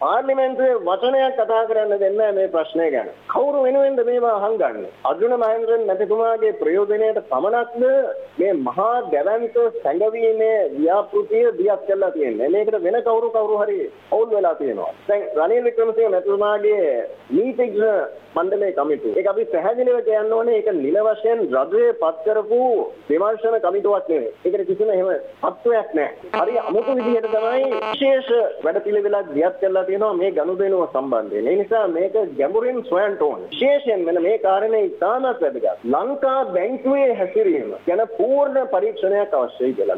පාර්ලිමේන්තුවේ වචනයක් කතා කරන්න දෙන්නේ මේ ප්‍රශ්නය ගැන. කවුරු වෙනුවෙන්ද මේවා අහංගන්නේ? අර්ජුන මහේන්ද්‍රන් මැතිතුමාගේ ප්‍රයෝජනයට පමණක්ද මේ මහා දැවැන්ත සැඟවීමේ ව්‍යාපෘතිය දියත් කරලා තියෙන්නේ. මේකට වෙන කවුරු කවුරු හරි අවුල් වෙලා තියෙනවා. දැන් රනිල් වික්‍රමසිංහ මැතිතුමාගේ නීතිඥ මණ්ඩලයේ කමිටුව. ඒක අපි පැහැදිලිව කියන්න ඕනේ ඒක නිල වශයෙන් රජයේ පත් කරපු විමර්ශන කමිටුවක් නෙවෙයි. ඒකට කිසිම එහෙම තත්වයක් නැහැ. හරි අමුතු විදිහට තමයි විශේෂ වැඩපිළිවෙලක් දියත් කරලා තියෙනවා මේ ගනුදෙනුව සම්බන්ධයෙන්. ඒ නිසා මේක ගැඹුරින් සොයන්න ඕනේ. විශේෂයෙන් මෙන්න මේ කාරණේ ඉතාමත් වැදගත්. ලංකා බැංකුවේ හැසිරීම ගැන පූර්ණ පරීක්ෂණයක් අවශ්‍යයි කියලා.